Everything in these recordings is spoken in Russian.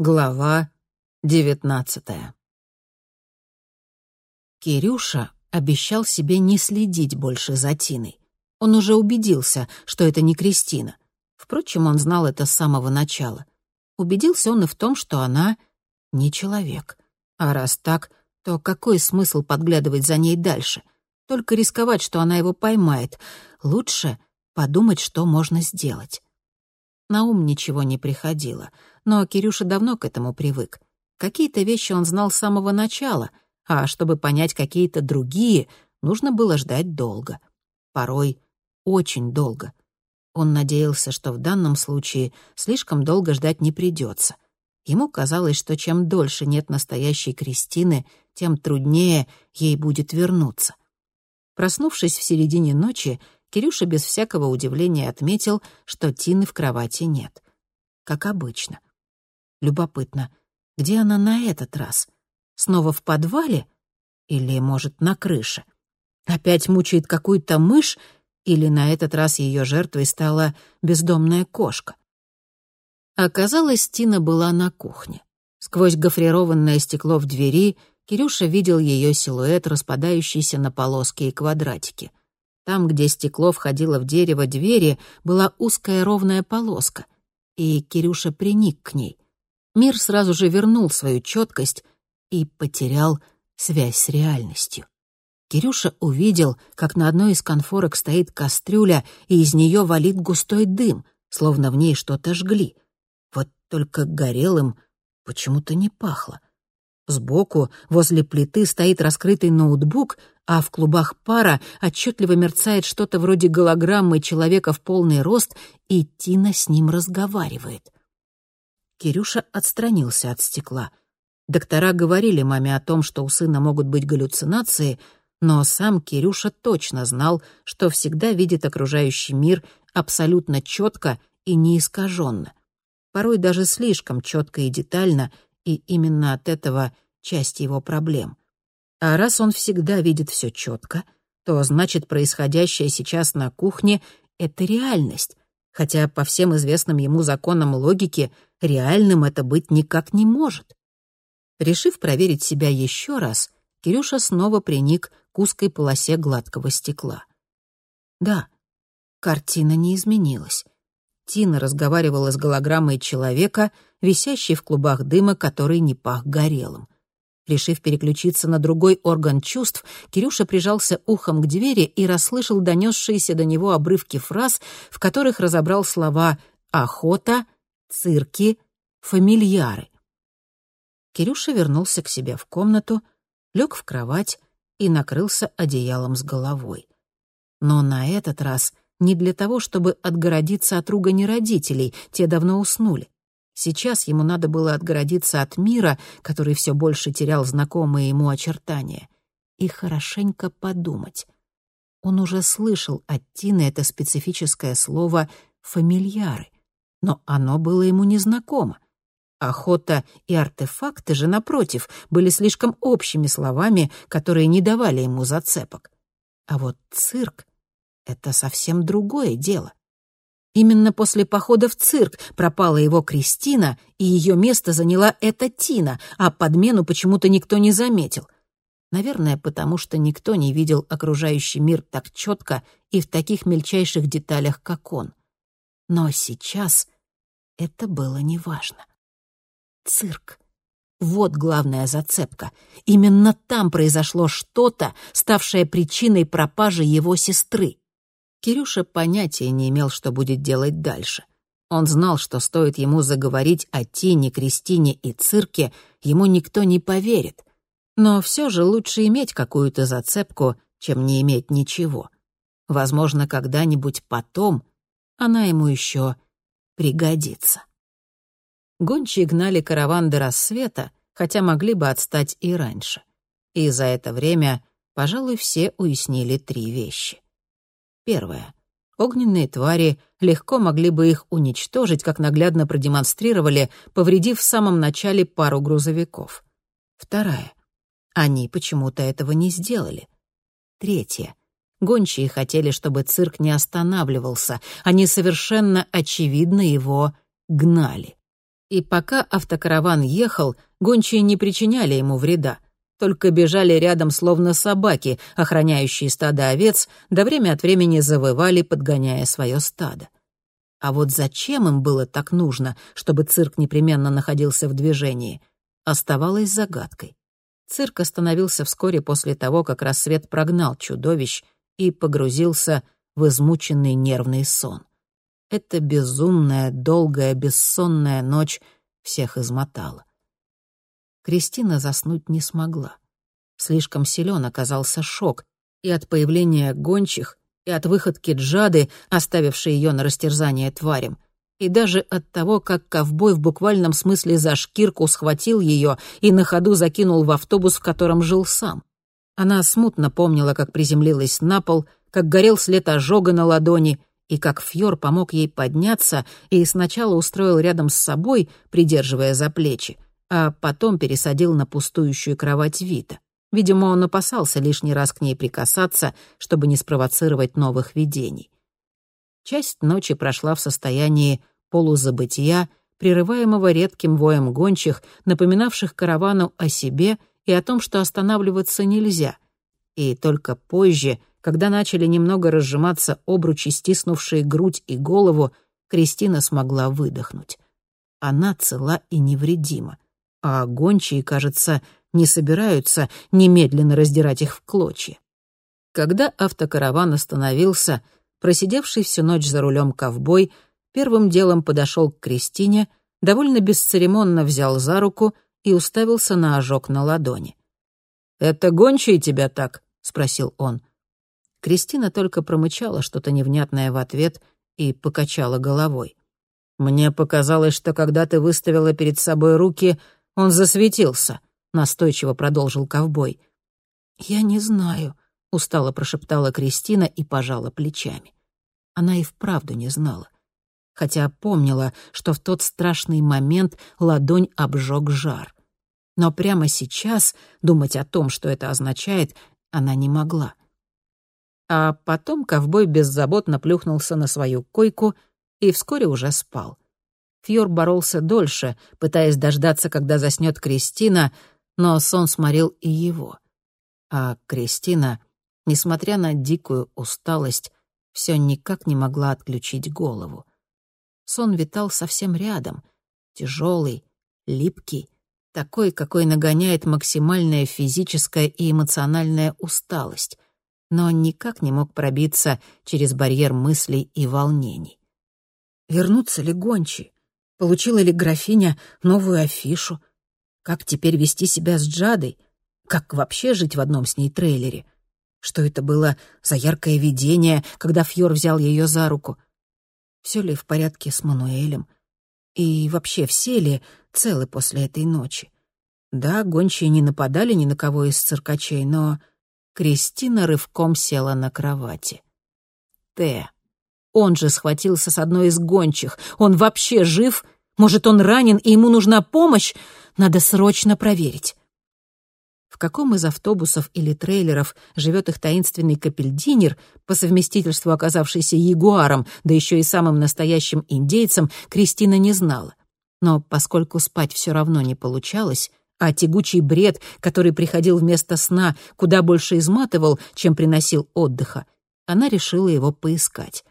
Глава девятнадцатая. Кирюша обещал себе не следить больше за Тиной. Он уже убедился, что это не Кристина. Впрочем, он знал это с самого начала. Убедился он и в том, что она не человек. А раз так, то какой смысл подглядывать за ней дальше? Только рисковать, что она его поймает. Лучше подумать, что можно сделать. На ум ничего не приходило, но Кирюша давно к этому привык. Какие-то вещи он знал с самого начала, а чтобы понять какие-то другие, нужно было ждать долго. Порой очень долго. Он надеялся, что в данном случае слишком долго ждать не придется. Ему казалось, что чем дольше нет настоящей Кристины, тем труднее ей будет вернуться. Проснувшись в середине ночи, Кирюша без всякого удивления отметил, что Тины в кровати нет. Как обычно. Любопытно, где она на этот раз? Снова в подвале? Или, может, на крыше? Опять мучает какую-то мышь? Или на этот раз ее жертвой стала бездомная кошка? Оказалось, Тина была на кухне. Сквозь гофрированное стекло в двери Кирюша видел ее силуэт, распадающийся на полоски и квадратики. Там, где стекло входило в дерево двери, была узкая ровная полоска, и Кирюша приник к ней. Мир сразу же вернул свою четкость и потерял связь с реальностью. Кирюша увидел, как на одной из конфорок стоит кастрюля, и из нее валит густой дым, словно в ней что-то жгли. Вот только горелым почему-то не пахло. Сбоку, возле плиты, стоит раскрытый ноутбук, а в клубах пара отчетливо мерцает что-то вроде голограммы человека в полный рост, и Тина с ним разговаривает. Кирюша отстранился от стекла. Доктора говорили маме о том, что у сына могут быть галлюцинации, но сам Кирюша точно знал, что всегда видит окружающий мир абсолютно четко и неискаженно. Порой даже слишком четко и детально — и именно от этого часть его проблем. А раз он всегда видит все четко, то значит происходящее сейчас на кухне — это реальность, хотя по всем известным ему законам логики реальным это быть никак не может. Решив проверить себя еще раз, Кирюша снова приник к узкой полосе гладкого стекла. Да, картина не изменилась. Тина разговаривала с голограммой человека, висящей в клубах дыма, который не пах горелым. Решив переключиться на другой орган чувств, Кирюша прижался ухом к двери и расслышал донесшиеся до него обрывки фраз, в которых разобрал слова «охота», «цирки», «фамильяры». Кирюша вернулся к себе в комнату, лег в кровать и накрылся одеялом с головой. Но на этот раз — не для того, чтобы отгородиться от ругани родителей, те давно уснули. Сейчас ему надо было отгородиться от мира, который все больше терял знакомые ему очертания, и хорошенько подумать. Он уже слышал от Тины это специфическое слово «фамильяры», но оно было ему незнакомо. Охота и артефакты же, напротив, были слишком общими словами, которые не давали ему зацепок. А вот цирк это совсем другое дело. Именно после похода в цирк пропала его Кристина, и ее место заняла эта Тина, а подмену почему-то никто не заметил. Наверное, потому что никто не видел окружающий мир так четко и в таких мельчайших деталях, как он. Но сейчас это было неважно. Цирк. Вот главная зацепка. Именно там произошло что-то, ставшее причиной пропажи его сестры. Кирюша понятия не имел, что будет делать дальше. Он знал, что стоит ему заговорить о Тине, Кристине и цирке, ему никто не поверит. Но все же лучше иметь какую-то зацепку, чем не иметь ничего. Возможно, когда-нибудь потом она ему еще пригодится. Гончие гнали караван до рассвета, хотя могли бы отстать и раньше. И за это время, пожалуй, все уяснили три вещи. Первое. Огненные твари легко могли бы их уничтожить, как наглядно продемонстрировали, повредив в самом начале пару грузовиков. Вторая. Они почему-то этого не сделали. Третье. Гончие хотели, чтобы цирк не останавливался. Они совершенно очевидно его гнали. И пока автокараван ехал, гончие не причиняли ему вреда, только бежали рядом словно собаки, охраняющие стадо овец, да время от времени завывали, подгоняя свое стадо. А вот зачем им было так нужно, чтобы цирк непременно находился в движении, оставалось загадкой. Цирк остановился вскоре после того, как рассвет прогнал чудовищ и погрузился в измученный нервный сон. Эта безумная, долгая, бессонная ночь всех измотала. Кристина заснуть не смогла. Слишком силен оказался шок и от появления гончих, и от выходки Джады, оставившей ее на растерзание тварям, и даже от того, как ковбой в буквальном смысле за шкирку схватил ее и на ходу закинул в автобус, в котором жил сам. Она смутно помнила, как приземлилась на пол, как горел след ожога на ладони, и как Фьор помог ей подняться и сначала устроил рядом с собой, придерживая за плечи, а потом пересадил на пустующую кровать Вита. Видимо, он опасался лишний раз к ней прикасаться, чтобы не спровоцировать новых видений. Часть ночи прошла в состоянии полузабытия, прерываемого редким воем гончих, напоминавших каравану о себе и о том, что останавливаться нельзя. И только позже, когда начали немного разжиматься обручи, стиснувшие грудь и голову, Кристина смогла выдохнуть. Она цела и невредима, а гончие, кажется, не собираются немедленно раздирать их в клочья. Когда автокараван остановился, просидевший всю ночь за рулем ковбой первым делом подошел к Кристине, довольно бесцеремонно взял за руку и уставился на ожог на ладони. «Это гончие тебя так?» — спросил он. Кристина только промычала что-то невнятное в ответ и покачала головой. «Мне показалось, что когда ты выставила перед собой руки, он засветился», — настойчиво продолжил ковбой. «Я не знаю», — устало прошептала Кристина и пожала плечами. Она и вправду не знала. Хотя помнила, что в тот страшный момент ладонь обжег жар. Но прямо сейчас думать о том, что это означает, она не могла. А потом ковбой беззаботно плюхнулся на свою койку и вскоре уже спал. Фьор боролся дольше, пытаясь дождаться, когда заснет Кристина, но сон сморил и его. А Кристина, несмотря на дикую усталость, все никак не могла отключить голову. Сон витал совсем рядом, тяжелый, липкий, такой, какой нагоняет максимальная физическая и эмоциональная усталость но никак не мог пробиться через барьер мыслей и волнений. Вернуться ли гончи? Получила ли графиня новую афишу? Как теперь вести себя с Джадой? Как вообще жить в одном с ней трейлере? Что это было за яркое видение, когда Фьор взял ее за руку? Все ли в порядке с Мануэлем? И вообще все ли целы после этой ночи? Да, гончие не нападали ни на кого из циркачей, но Кристина рывком села на кровати. Т. Он же схватился с одной из гончих. Он вообще жив? Может, он ранен, и ему нужна помощь? Надо срочно проверить. В каком из автобусов или трейлеров живет их таинственный капельдинер, по совместительству оказавшийся ягуаром, да еще и самым настоящим индейцем, Кристина не знала. Но поскольку спать все равно не получалось, а тягучий бред, который приходил вместо сна, куда больше изматывал, чем приносил отдыха, она решила его поискать.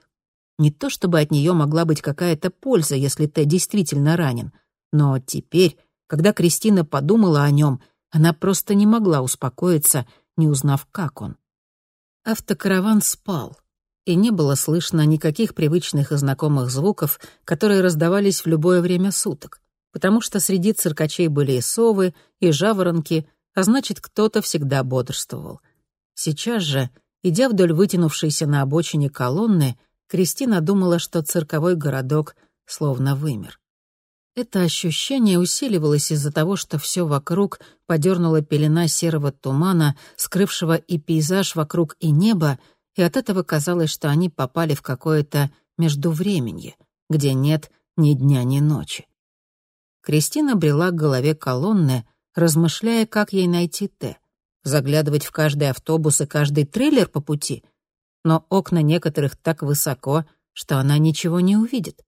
Не то чтобы от нее могла быть какая-то польза, если Т действительно ранен, но теперь, когда Кристина подумала о нем, она просто не могла успокоиться, не узнав, как он. Автокараван спал, и не было слышно никаких привычных и знакомых звуков, которые раздавались в любое время суток потому что среди циркачей были и совы, и жаворонки, а значит, кто-то всегда бодрствовал. Сейчас же, идя вдоль вытянувшейся на обочине колонны, Кристина думала, что цирковой городок словно вымер. Это ощущение усиливалось из-за того, что все вокруг подернула пелена серого тумана, скрывшего и пейзаж вокруг, и небо, и от этого казалось, что они попали в какое-то междувременье, где нет ни дня, ни ночи. Кристина брела к голове колонны, размышляя, как ей найти Т. Заглядывать в каждый автобус и каждый трейлер по пути. Но окна некоторых так высоко, что она ничего не увидит.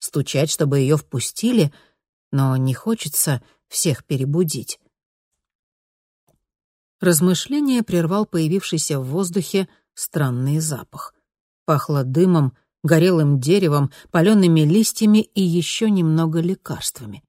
Стучать, чтобы ее впустили? но не хочется всех перебудить. Размышление прервал появившийся в воздухе странный запах. Пахло дымом, горелым деревом, палеными листьями и еще немного лекарствами.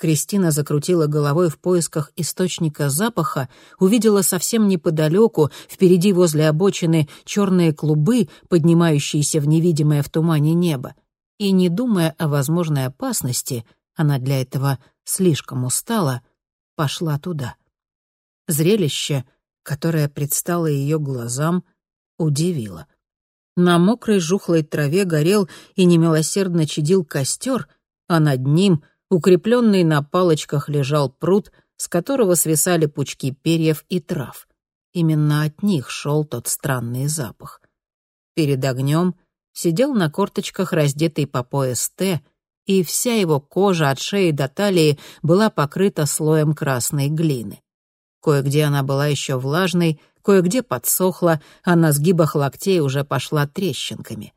Кристина закрутила головой в поисках источника запаха, увидела совсем неподалеку, впереди возле обочины, черные клубы, поднимающиеся в невидимое в тумане небо. И, не думая о возможной опасности, она для этого слишком устала, пошла туда. Зрелище, которое предстало ее глазам, удивило. На мокрой жухлой траве горел и немилосердно чадил костер, а над ним, укрепленный на палочках, лежал пруд, с которого свисали пучки перьев и трав. Именно от них шел тот странный запах. Перед огнем сидел на корточках раздетый по пояс Т, и вся его кожа от шеи до талии была покрыта слоем красной глины. Кое-где она была еще влажной, кое-где подсохла, а на сгибах локтей уже пошла трещинками.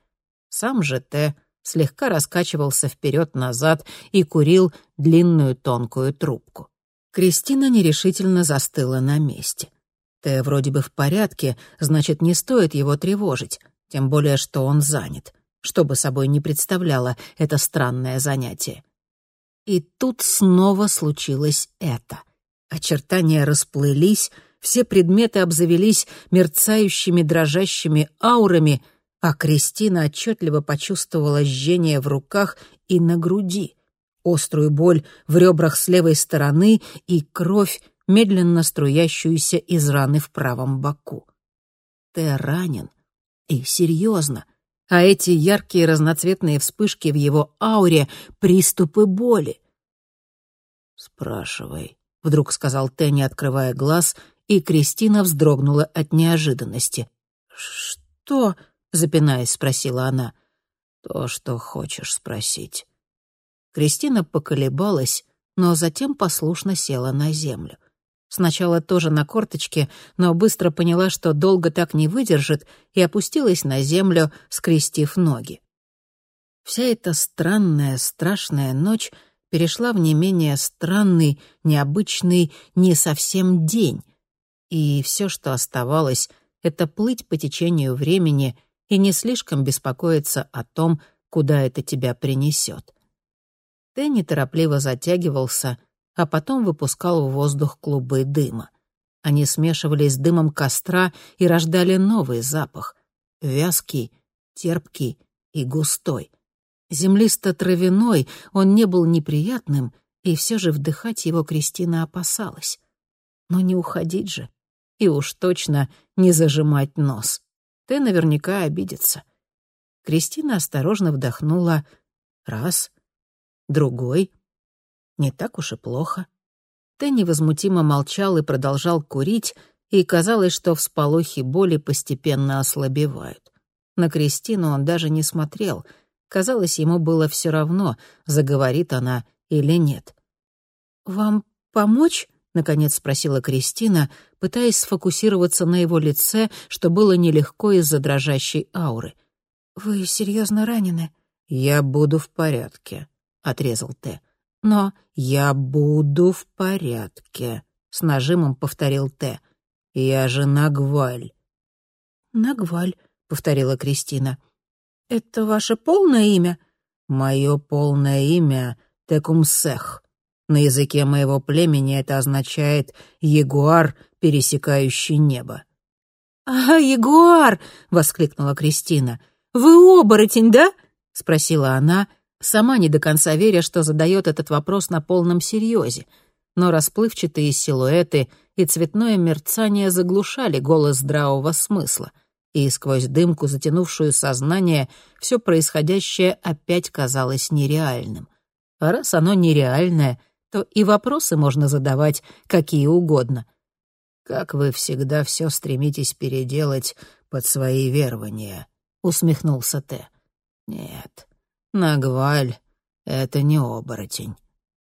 Сам же Т слегка раскачивался вперед-назад и курил длинную тонкую трубку. Кристина нерешительно застыла на месте. Т вроде бы в порядке, значит, не стоит его тревожить, тем более, что он занят, что бы собой не представляло это странное занятие. И тут снова случилось это — Очертания расплылись, все предметы обзавелись мерцающими дрожащими аурами, а Кристина отчетливо почувствовала жжение в руках и на груди, острую боль в ребрах с левой стороны и кровь, медленно струящуюся из раны в правом боку. Т ранен. И серьезно. А эти яркие разноцветные вспышки в его ауре — приступы боли. «Спрашивай», — вдруг сказал Тенни, открывая глаз, и Кристина вздрогнула от неожиданности. «Что?» — запинаясь, спросила она. «То, что хочешь спросить». Кристина поколебалась, но затем послушно села на землю. Сначала тоже на корточке, но быстро поняла, что долго так не выдержит, и опустилась на землю, скрестив ноги. Вся эта странная, страшная ночь — перешла в не менее странный, необычный, не совсем день. И все, что оставалось, это плыть по течению времени и не слишком беспокоиться о том, куда это тебя принесет. Ты неторопливо затягивался, а потом выпускал в воздух клубы дыма. Они смешивались с дымом костра и рождали новый запах — вязкий, терпкий и густой — Землисто-травяной он не был неприятным, и все же вдыхать его Кристина опасалась. Но не уходить же. И уж точно не зажимать нос. Ты наверняка обидится. Кристина осторожно вдохнула раз, другой. Не так уж и плохо. Ты невозмутимо молчал и продолжал курить, и казалось, что всполохи боли постепенно ослабевают. На Кристину он даже не смотрел — Казалось, ему было все равно, заговорит она или нет. «Вам помочь?» — наконец спросила Кристина, пытаясь сфокусироваться на его лице, что было нелегко из-за дрожащей ауры. «Вы серьезно ранены?» «Я буду в порядке», — отрезал Т. «Но я буду в порядке», — с нажимом повторил Т. «Я же Нагваль». «Нагваль», — повторила Кристина. «Это ваше полное имя?» «Мое полное имя — Текумсех. На языке моего племени это означает «ягуар, пересекающий небо». «А, ягуар!» — воскликнула Кристина. «Вы оборотень, да?» — спросила она, сама не до конца веря, что задает этот вопрос на полном серьезе. Но расплывчатые силуэты и цветное мерцание заглушали голос здравого смысла — и сквозь дымку, затянувшую сознание, все происходящее опять казалось нереальным. А раз оно нереальное, то и вопросы можно задавать какие угодно. «Как вы всегда все стремитесь переделать под свои верования», — усмехнулся Т. «Нет, Нагваль — это не оборотень».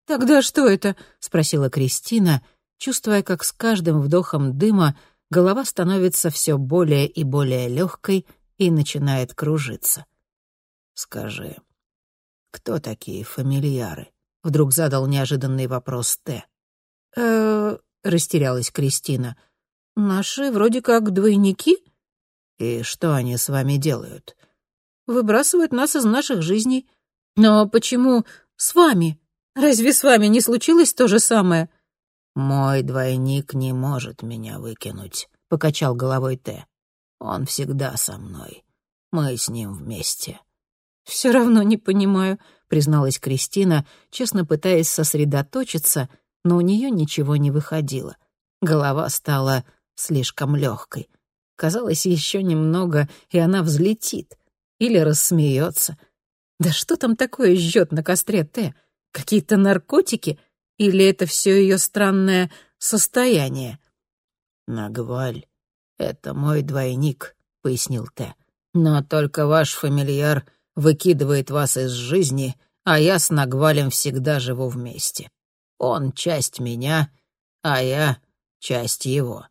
«Тогда что это?» — спросила Кристина, чувствуя, как с каждым вдохом дыма голова становится все более и более легкой и начинает кружиться. «Скажи, кто такие фамильяры?» — вдруг задал неожиданный вопрос Т. э растерялась Кристина. «Наши вроде как двойники?» «И что они с вами делают?» «Выбрасывают нас из наших жизней. Но почему с вами? Разве с вами не случилось то же самое?» «Мой двойник не может меня выкинуть», — покачал головой Т. «Он всегда со мной. Мы с ним вместе». «Все равно не понимаю», — призналась Кристина, честно пытаясь сосредоточиться, но у нее ничего не выходило. Голова стала слишком легкой. Казалось, еще немного, и она взлетит. Или рассмеется. Да что там такое жжет на костре Т? Какие-то наркотики? Или это все ее странное состояние? «Нагваль, это мой двойник», — пояснил Т. «Но только ваш фамильяр выкидывает вас из жизни, а я с Нагвалем всегда живу вместе. Он часть меня, а я часть его».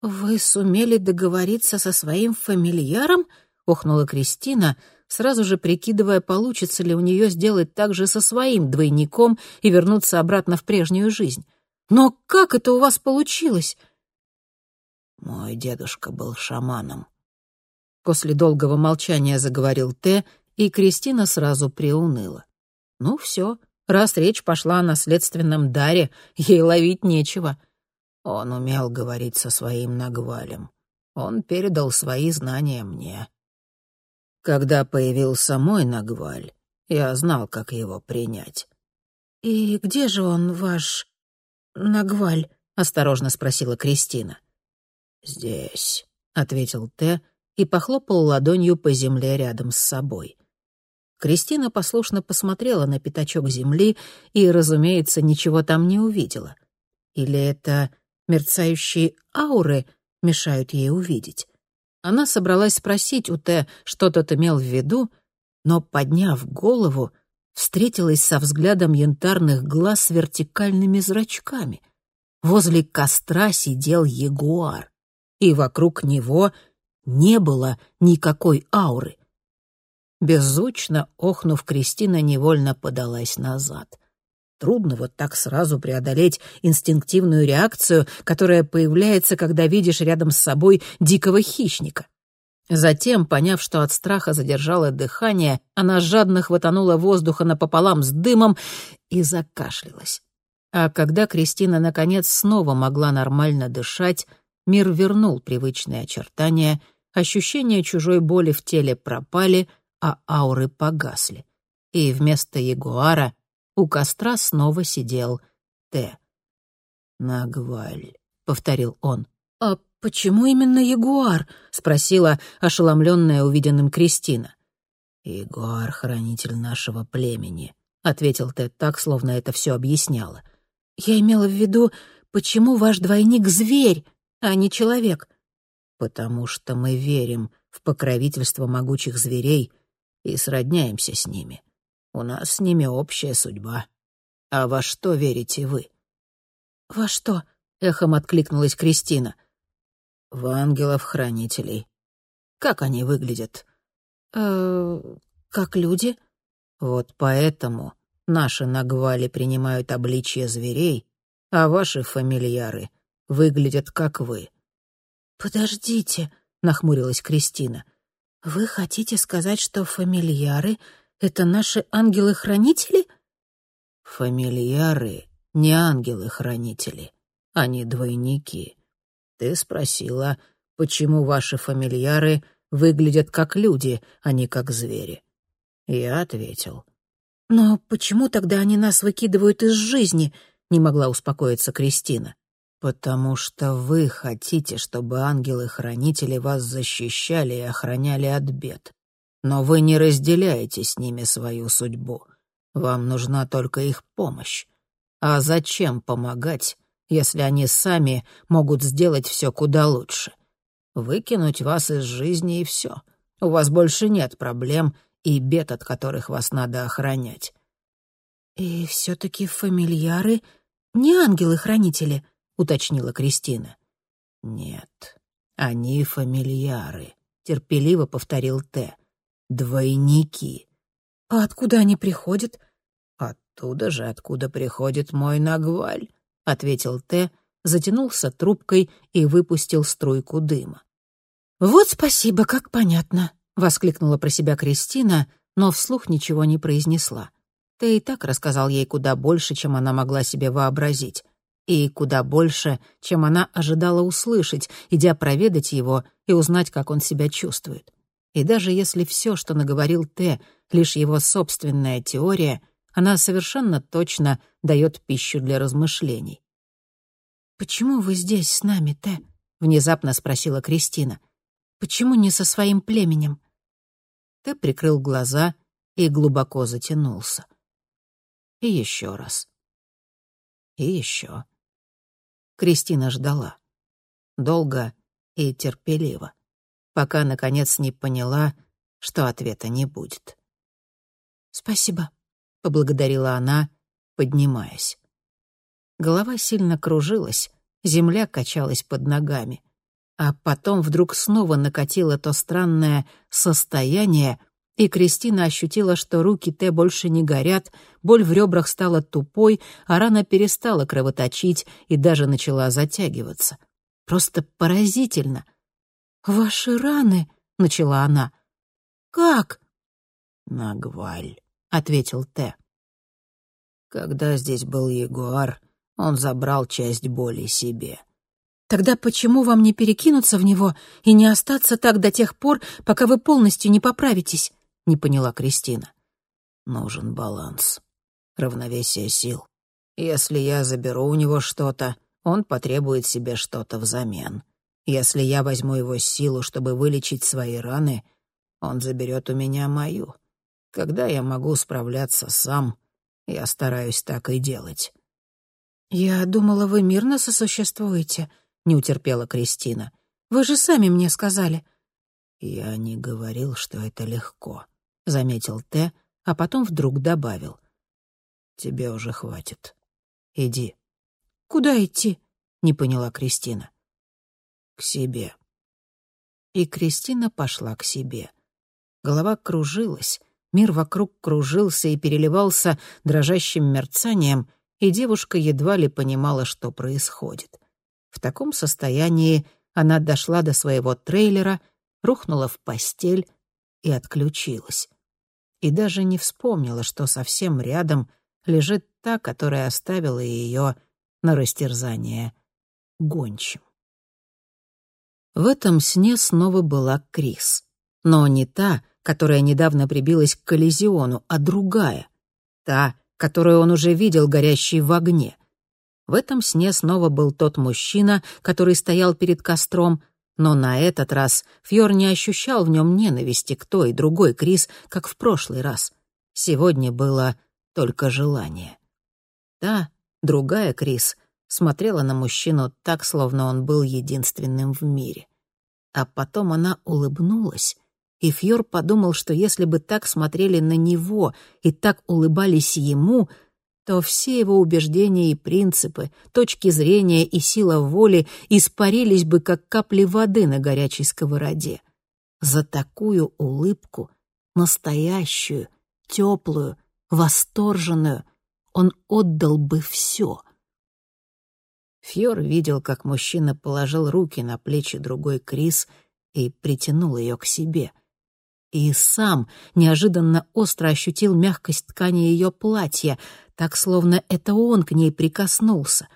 «Вы сумели договориться со своим фамильяром?» — охнула Кристина, сразу же прикидывая, получится ли у нее сделать так же со своим двойником и вернуться обратно в прежнюю жизнь. «Но как это у вас получилось?» «Мой дедушка был шаманом», После долгого молчания заговорил Т, и Кристина сразу приуныла. Ну все, раз речь пошла о наследственном даре, ей ловить нечего. Он умел говорить со своим нагвалем. Он передал свои знания мне. Когда появился мой нагваль, я знал, как его принять. «И где же он, ваш нагваль?» — осторожно спросила Кристина. «Здесь», — ответил Т, и похлопал ладонью по земле рядом с собой. Кристина послушно посмотрела на пятачок земли и, разумеется, ничего там не увидела. Или это мерцающие ауры мешают ей увидеть? Она собралась спросить у Т, что тот имел в виду, но, подняв голову, встретилась со взглядом янтарных глаз с вертикальными зрачками. Возле костра сидел ягуар, и вокруг него не было никакой ауры. Беззвучно охнув, Кристина невольно подалась назад. Трудно вот так сразу преодолеть инстинктивную реакцию, которая появляется, когда видишь рядом с собой дикого хищника. Затем, поняв, что от страха задержала дыхание, она жадно хватанула воздуха напополам с дымом и закашлялась. А когда Кристина, наконец, снова могла нормально дышать, мир вернул привычные очертания — ощущения чужой боли в теле пропали, а ауры погасли. И вместо ягуара у костра снова сидел Т. «Нагваль», — повторил он. «А почему именно ягуар?» — спросила ошеломленная увиденным Кристина. «Ягуар — хранитель нашего племени», — ответил Тед так, словно это все объясняло. «Я имела в виду, почему ваш двойник — зверь, а не человек?» Потому что мы верим в покровительство могучих зверей и сродняемся с ними. У нас с ними общая судьба. А во что верите вы?» «Во что?» — эхом откликнулась Кристина. «В ангелов-хранителей. Как они выглядят?» «Э, как люди?» «Вот поэтому наши нагвали принимают обличье зверей, а ваши фамильяры выглядят как вы. «Подождите», — нахмурилась Кристина. «Вы хотите сказать, что фамильяры — это наши ангелы-хранители?» «Фамильяры не ангелы-хранители, они двойники. Ты спросила, почему ваши фамильяры выглядят как люди, а не как звери. Я ответил. «Но почему тогда они нас выкидывают из жизни?» — не могла успокоиться Кристина. «Потому что вы хотите, чтобы ангелы-хранители вас защищали и охраняли от бед. Но вы не разделяете с ними свою судьбу. Вам нужна только их помощь. А зачем помогать, если они сами могут сделать все куда лучше? Выкинуть вас из жизни и все. У вас больше нет проблем и бед, от которых вас надо охранять». «И все-таки фамильяры не ангелы-хранители», уточнила Кристина. «Нет, они фамильяры», — терпеливо повторил Т. «Двойники». «А откуда они приходят?» «Оттуда же, откуда приходит мой нагваль», — ответил Т, затянулся трубкой и выпустил струйку дыма. «Вот спасибо, как понятно», — воскликнула про себя Кристина, но вслух ничего не произнесла. Ты и так рассказал ей куда больше, чем она могла себе вообразить, и куда больше, чем она ожидала услышать, идя проведать его и узнать, как он себя чувствует. И даже если все, что наговорил Т, лишь его собственная теория, она совершенно точно дает пищу для размышлений. «Почему вы здесь с нами, Т?» — внезапно спросила Кристина. «Почему не со своим племенем?» Т прикрыл глаза и глубоко затянулся. И еще раз. И еще. Кристина ждала. Долго и терпеливо, пока, наконец, не поняла, что ответа не будет. «Спасибо», — поблагодарила она, поднимаясь. Голова сильно кружилась, земля качалась под ногами. А потом вдруг снова накатило то странное состояние, и Кристина ощутила, что руки Т больше не горят, боль в ребрах стала тупой, а рана перестала кровоточить и даже начала затягиваться. Просто поразительно. «Ваши раны», — начала она. «Как?» «Нагваль», — ответил Т. «Когда здесь был Ягуар, он забрал часть боли себе. Тогда почему вам не перекинуться в него и не остаться так до тех пор, пока вы полностью не поправитесь? Не поняла Кристина. Нужен баланс, равновесие сил. Если я заберу у него что-то, он потребует себе что-то взамен. Если я возьму его силу, чтобы вылечить свои раны, он заберет у меня мою. Когда я могу справляться сам, я стараюсь так и делать. «Я думала, вы мирно сосуществуете», — не утерпела Кристина. «Вы же сами мне сказали». «Я не говорил, что это легко», — заметил Т, а потом вдруг добавил. «Тебе уже хватит. Иди». «Куда идти?» — не поняла Кристина. «К себе». И Кристина пошла к себе. Голова кружилась, мир вокруг кружился и переливался дрожащим мерцанием, и девушка едва ли понимала, что происходит. В таком состоянии она дошла до своего трейлера, рухнула в постель и отключилась. И даже не вспомнила, что совсем рядом лежит та, которая оставила ее на растерзание гончим. В этом сне снова была Крис. Но не та, которая недавно прибилась к коллизиону, а другая. Та, которую он уже видел горящей в огне. В этом сне снова был тот мужчина, который стоял перед костром, но на этот раз Фьор не ощущал в нем ненависти к той и другой Крис, как в прошлый раз. Сегодня было только желание. Та, другая Крис, смотрела на мужчину так, словно он был единственным в мире. А потом она улыбнулась и Фьор подумал, что если бы так смотрели на него и так улыбались ему, то все его убеждения и принципы, точки зрения и сила воли испарились бы, как капли воды на горячей сковороде. За такую улыбку, настоящую, теплую, восторженную, он отдал бы все. Фьор видел, как мужчина положил руки на плечи другой Крис и притянул ее к себе — и сам неожиданно остро ощутил мягкость ткани ее платья, так словно это он к ней прикоснулся.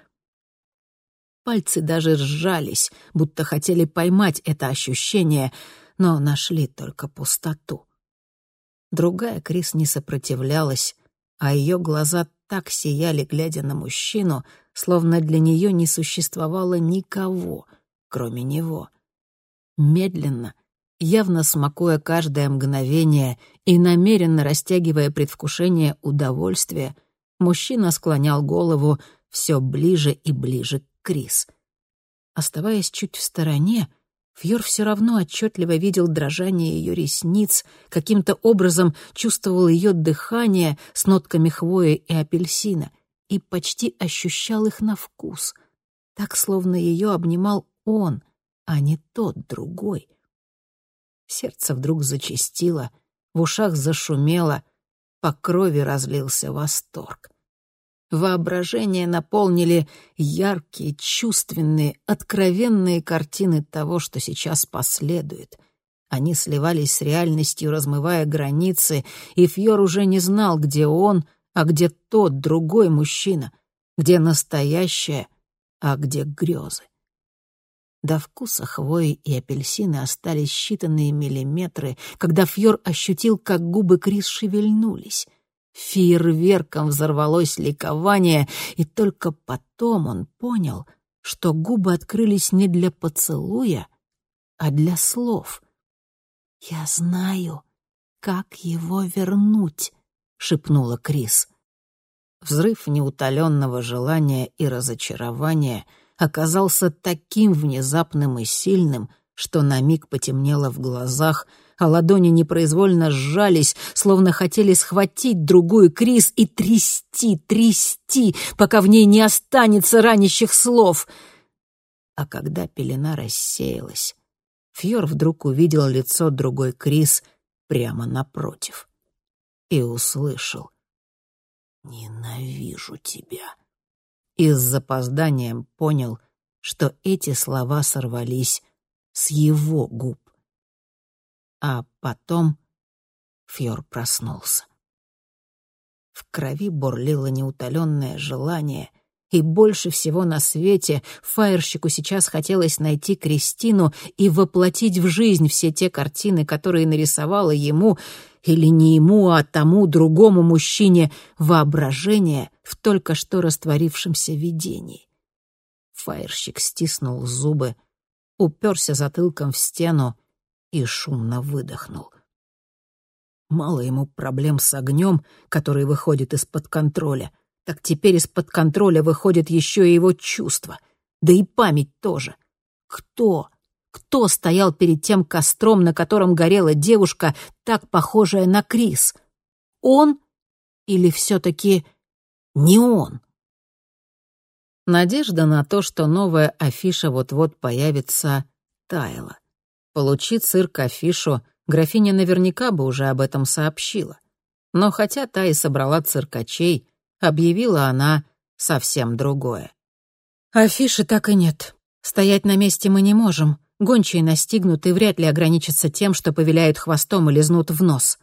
Пальцы даже сжались, будто хотели поймать это ощущение, но нашли только пустоту. Другая Крис не сопротивлялась, а ее глаза так сияли, глядя на мужчину, словно для нее не существовало никого, кроме него. Медленно, явно смакуя каждое мгновение и намеренно растягивая предвкушение удовольствия, мужчина склонял голову все ближе и ближе к Крис. Оставаясь чуть в стороне, Фьор все равно отчетливо видел дрожание ее ресниц, каким-то образом чувствовал ее дыхание с нотками хвои и апельсина и почти ощущал их на вкус, так словно ее обнимал он, а не тот другой — Сердце вдруг зачастило, в ушах зашумело, по крови разлился восторг. Воображение наполнили яркие, чувственные, откровенные картины того, что сейчас последует. Они сливались с реальностью, размывая границы, и Фьор уже не знал, где он, а где тот, другой мужчина, где настоящее, а где грезы. До вкуса хвои и апельсины остались считанные миллиметры, когда Фьор ощутил, как губы Крис шевельнулись — Фейерверком взорвалось ликование, и только потом он понял, что губы открылись не для поцелуя, а для слов. «Я знаю, как его вернуть», — шепнула Крис. Взрыв неутоленного желания и разочарования оказался таким внезапным и сильным, что на миг потемнело в глазах — а ладони непроизвольно сжались, словно хотели схватить другую Крис и трясти, трясти, пока в ней не останется ранящих слов. А когда пелена рассеялась, Фьор вдруг увидел лицо другой Крис прямо напротив и услышал «Ненавижу тебя». И с запозданием понял, что эти слова сорвались с его губ. А потом Фьор проснулся. В крови бурлило неутоленное желание, и больше всего на свете фаерщику сейчас хотелось найти Кристину и воплотить в жизнь все те картины, которые нарисовала ему, или не ему, а тому другому мужчине, воображение в только что растворившемся видении. Фаерщик стиснул зубы, уперся затылком в стену и шумно выдохнул. Мало ему проблем с огнем, который выходит из-под контроля, так теперь из-под контроля выходит еще и его чувства, да и память тоже. Кто? Кто стоял перед тем костром, на котором горела девушка, так похожая на Крис? Он или все-таки не он? Надежда на то, что новая афиша вот-вот появится, таяла. Получи цирк афишу, графиня наверняка бы уже об этом сообщила. Но хотя та и собрала циркачей, объявила она совсем другое. «Афиши так и нет. Стоять на месте мы не можем. Гончие настигнут и вряд ли ограничатся тем, что повеляют хвостом и лизнут в нос».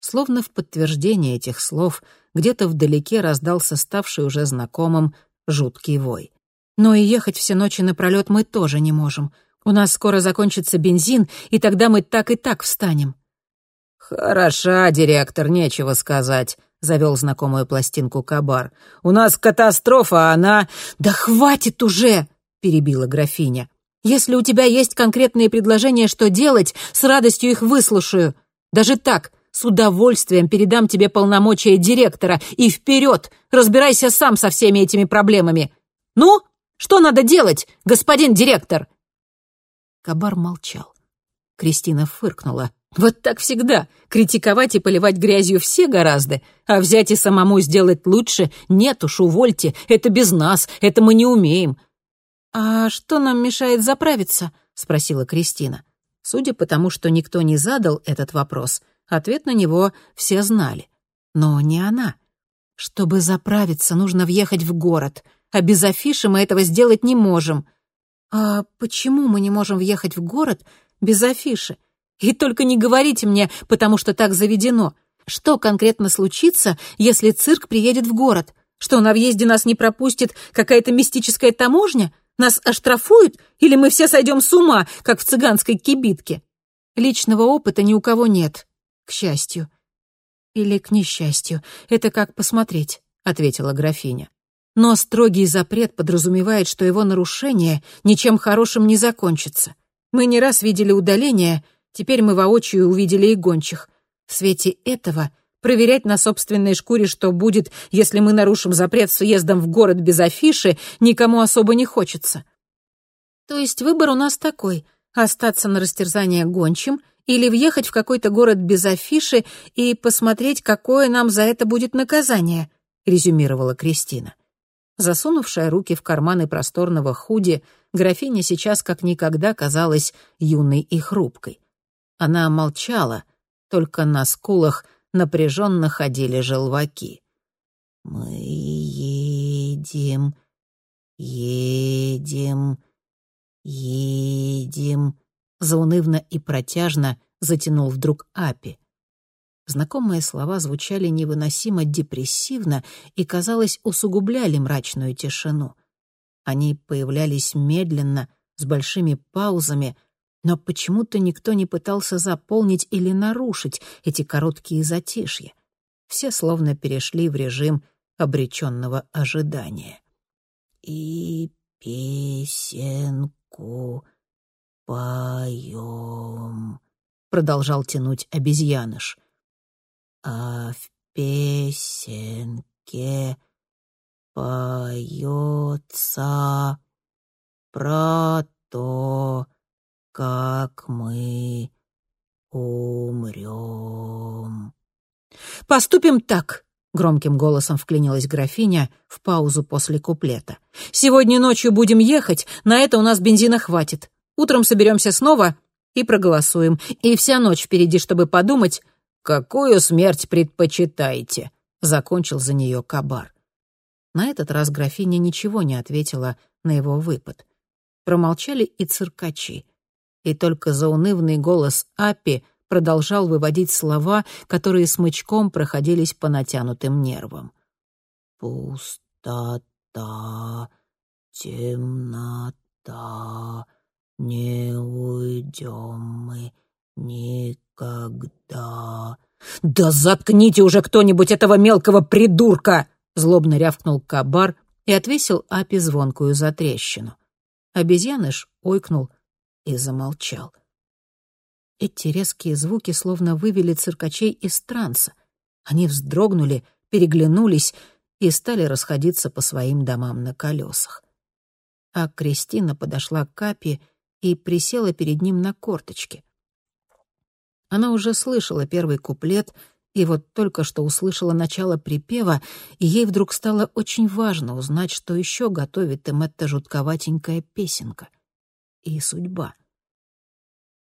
Словно в подтверждение этих слов, где-то вдалеке раздался ставший уже знакомым жуткий вой. «Но и ехать все ночи напролёт мы тоже не можем. У нас скоро закончится бензин, и тогда мы так и так встанем». «Хороша, директор, нечего сказать», — завел знакомую пластинку Кабар. «У нас катастрофа, а она...» «Да хватит уже!» — перебила графиня. «Если у тебя есть конкретные предложения, что делать, с радостью их выслушаю. Даже так, с удовольствием передам тебе полномочия директора. И вперед! Разбирайся сам со всеми этими проблемами. Ну, что надо делать, господин директор?» Кабар молчал. Кристина фыркнула. «Вот так всегда. Критиковать и поливать грязью все гораздо, а взять и самому сделать лучше нет уж, увольте. Это без нас, это мы не умеем». «А что нам мешает заправиться?» — спросила Кристина. Судя по тому, что никто не задал этот вопрос, ответ на него все знали. Но не она. Чтобы заправиться, нужно въехать в город, а без афиши мы этого сделать не можем. «А почему мы не можем въехать в город без афиши? И только не говорите мне, потому что так заведено. Что конкретно случится, если цирк приедет в город? Что на въезде нас не пропустит какая-то мистическая таможня? Нас оштрафуют? Или мы все сойдем с ума, как в цыганской кибитке? Личного опыта ни у кого нет, к счастью. Или к несчастью. Это как посмотреть, — ответила графиня. Но строгий запрет подразумевает, что его нарушение ничем хорошим не закончится. Мы не раз видели удаление, теперь мы воочию увидели и гончих. В свете этого проверять на собственной шкуре, что будет, если мы нарушим запрет с въездом в город без афиши, никому особо не хочется. То есть выбор у нас такой — остаться на растерзание гончим или въехать в какой-то город без афиши и посмотреть, какое нам за это будет наказание, — резюмировала Кристина. Засунувшая руки в карманы просторного худи, графиня сейчас как никогда казалась юной и хрупкой. Она молчала, только на скулах напряженно ходили желваки. «Мы Едем, едем, едем, заунывно и протяжно затянул вдруг Апи. Знакомые слова звучали невыносимо депрессивно и, казалось, усугубляли мрачную тишину. Они появлялись медленно, с большими паузами, но почему-то никто не пытался заполнить или нарушить эти короткие затишья. Все словно перешли в режим обреченного ожидания. «И песенку поем», — продолжал тянуть обезьяныш. «А в песенке поется про то, как мы умрем». «Поступим так», — громким голосом вклинилась графиня в паузу после куплета. «Сегодня ночью будем ехать, на это у нас бензина хватит. Утром соберемся снова и проголосуем. И вся ночь впереди, чтобы подумать, какую смерть предпочитаете», — закончил за нее Кабар. На этот раз графиня ничего не ответила на его выпад. Промолчали и циркачи. И только заунывный голос Апи — продолжал выводить слова, которые смычком проходились по натянутым нервам. «Пустота, темнота, не уйдем мы никогда». «Да заткните уже кто-нибудь этого мелкого придурка!» злобно рявкнул кабар и отвесил Апи звонкую затрещину. Обезьяныш ойкнул и замолчал. Эти резкие звуки словно вывели циркачей из транса. Они вздрогнули, переглянулись и стали расходиться по своим домам на колесах. А Кристина подошла к Капи и присела перед ним на корточки. Она уже слышала первый куплет, и вот только что услышала начало припева, и ей вдруг стало очень важно узнать, что еще готовит им эта жутковатенькая песенка. И судьба —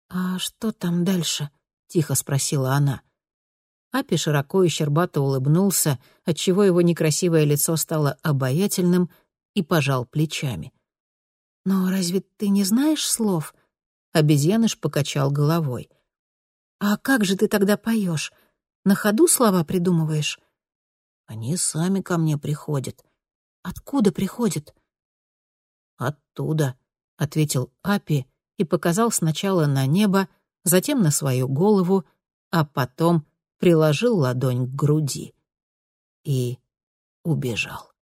«А что там дальше?» — тихо спросила она. Апи широко и щербато улыбнулся, отчего его некрасивое лицо стало обаятельным, и пожал плечами. «Но разве ты не знаешь слов?» Обезьяныш покачал головой. «А как же ты тогда поешь? На ходу слова придумываешь?» «Они сами ко мне приходят». «Откуда приходят?» «Оттуда», — ответил Апи и показал сначала на небо, затем на свою голову, а потом приложил ладонь к груди и убежал.